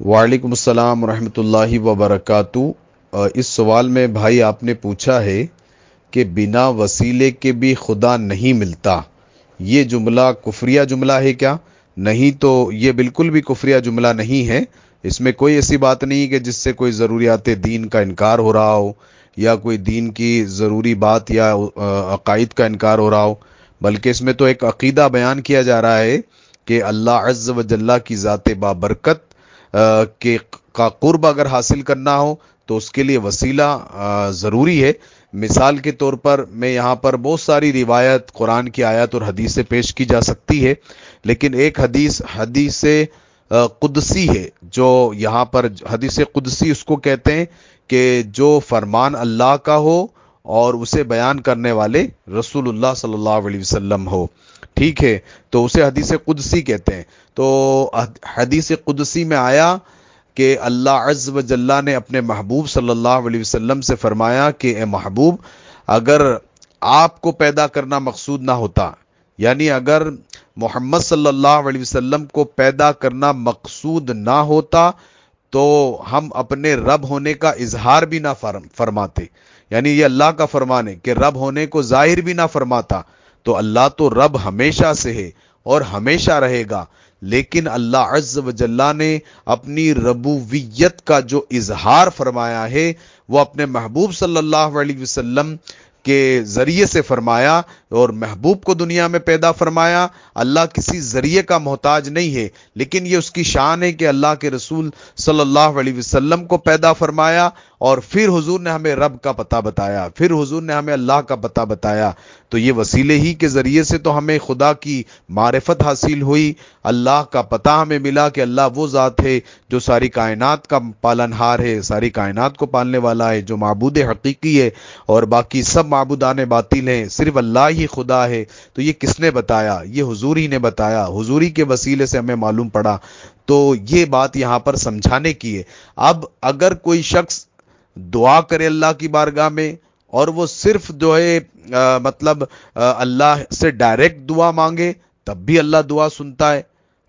وعلیکم السلام ورحمۃ اللہ وبرکاتہ۔ اس سوال میں بھائی آپ نے پوچھا ہے کہ بنا وسیلے کے بھی خدا نہیں ملتا۔ یہ جملہ کفریہ جملہ ہے کیا؟ نہیں تو یہ بالکل بھی کفریہ جملہ نہیں ہے۔ اس میں کوئی ایسی بات نہیں کہ جس سے کوئی ضروریات دین کا انکار ہو رہا ہو یا کوئی دین کی ضروری بات یا عقائد کا انکار ہو رہا ہو۔ بلکہ اس میں تو ایک عقیدہ بیان کیا جا رہا ہے کہ اللہ عز و جلہ کی ذات بابرکت کے کا قرب اگر حاصل کرنا ہو تو اس کے لیے وسیلہ ضروری ہے۔ مثال کے طور پر میں یہاں پر بہت ساری روایت قرآن کی آیت اور حدیث سے پیش کی جا سکتی ہے، لیکن ایک حدیث حدیث قدسی ہے، جو یہاں پر حدیث قدسی اس کو کہتے ہیں کہ جو فرمان اللہ کا ہو اور اسے بیان کرنے والے رسول اللہ صلی اللہ علیہ وسلم ہو۔ ٹھیک ہے، تو اسے حدیث قدسی کہتے ہیں۔ تو حدیث قدسی میں آیا کہ اللہ عز و جلہ نے اپنے محبوب صلی اللہ علیہ وسلم سے فرمایا کہ اے محبوب، اگر آپ کو پیدا کرنا مقصود نہ ہوتا یعنی اگر محمد صلی اللہ علیہ وسلم کو پیدا کرنا مقصود نہ ہوتا، تو ہم اپنے رب ہونے کا اظہار بھی نہ فرماتے۔ یعنی یہ اللہ کا فرمان ہے کہ رب ہونے کو ظاہر بھی نہ فرماتا۔ تو اللہ تو رب ہمیشہ سے ہے اور ہمیشہ رہے گا۔ لیکن اللہ عز و جلہ نے اپنی ربویت کا جو اظہار فرمایا ہے، وہ اپنے محبوب صلی اللہ علیہ وسلم کے ذریعے سے فرمایا اور محبوب کو دنیا میں پیدا فرمایا۔ اللہ کسی ذریعے کا محتاج نہیں ہے، لیکن یہ اس کی شان ہے کہ اللہ کے رسول صلی اللہ علیہ وسلم کو پیدا فرمایا۔ اور پھر حضور نے ہمیں رب کا پتہ بتایا، پھر حضور نے ہمیں اللہ کا پتہ بتایا۔ تو یہ وسیلے ہی کے ذریعے سے تو ہمیں خدا کی معرفت حاصل ہوئی۔ اللہ کا پتہ ہمیں ملا کہ اللہ وہ ذات ہے جو ساری کائنات کا پالن ہار ہے، ساری کائنات کو پالنے والا ہے، جو معبود حقیقی ہے اور باقی سب معبودان باطل ہیں۔ صرف اللہ ہی خدا ہے۔ تو یہ کس نے بتایا؟ یہ حضور ہی نے بتایا۔ حضوری کے وسیلے سے ہمیں معلوم پڑا۔ تو یہ بات یہاں پر سمجھانے کی ہے۔ اب اگر کوئی شخص دعا کرے اللہ کی بارگاہ میں اور وہ صرف جو ہے مطلب اللہ سے ڈائریکٹ دعا مانگے، تب بھی اللہ دعا سنتا ہے،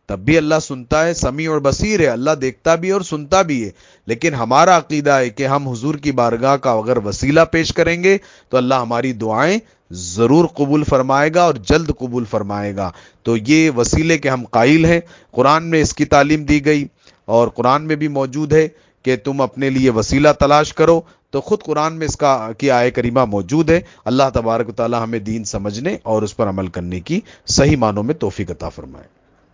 تب بھی اللہ سنتا ہے، سمیع اور بصیر ہے، اللہ دیکھتا بھی اور سنتا بھی ہے۔ لیکن ہمارا عقیدہ ہے کہ ہم حضور کی بارگاہ کا اگر وسیلہ پیش کریں گے تو اللہ ہماری دعائیں ضرور قبول فرمائے گا اور جلد قبول فرمائے گا۔ تو یہ وسیلے کے ہم قائل ہیں۔ قرآن میں اس کی تعلیم دی گئی اور قرآن میں بھی موجود ہے۔ کہ تم اپنے لیے وسیلہ تلاش کرو، تو خود قرآن میں اس کا، کی آئے کریمہ موجود ہے۔ اللہ تبارک و تعالی ہمیں دین سمجھنے اور اس پر عمل کرنے کی صحیح معنوں میں توفیق عطا فرمائے۔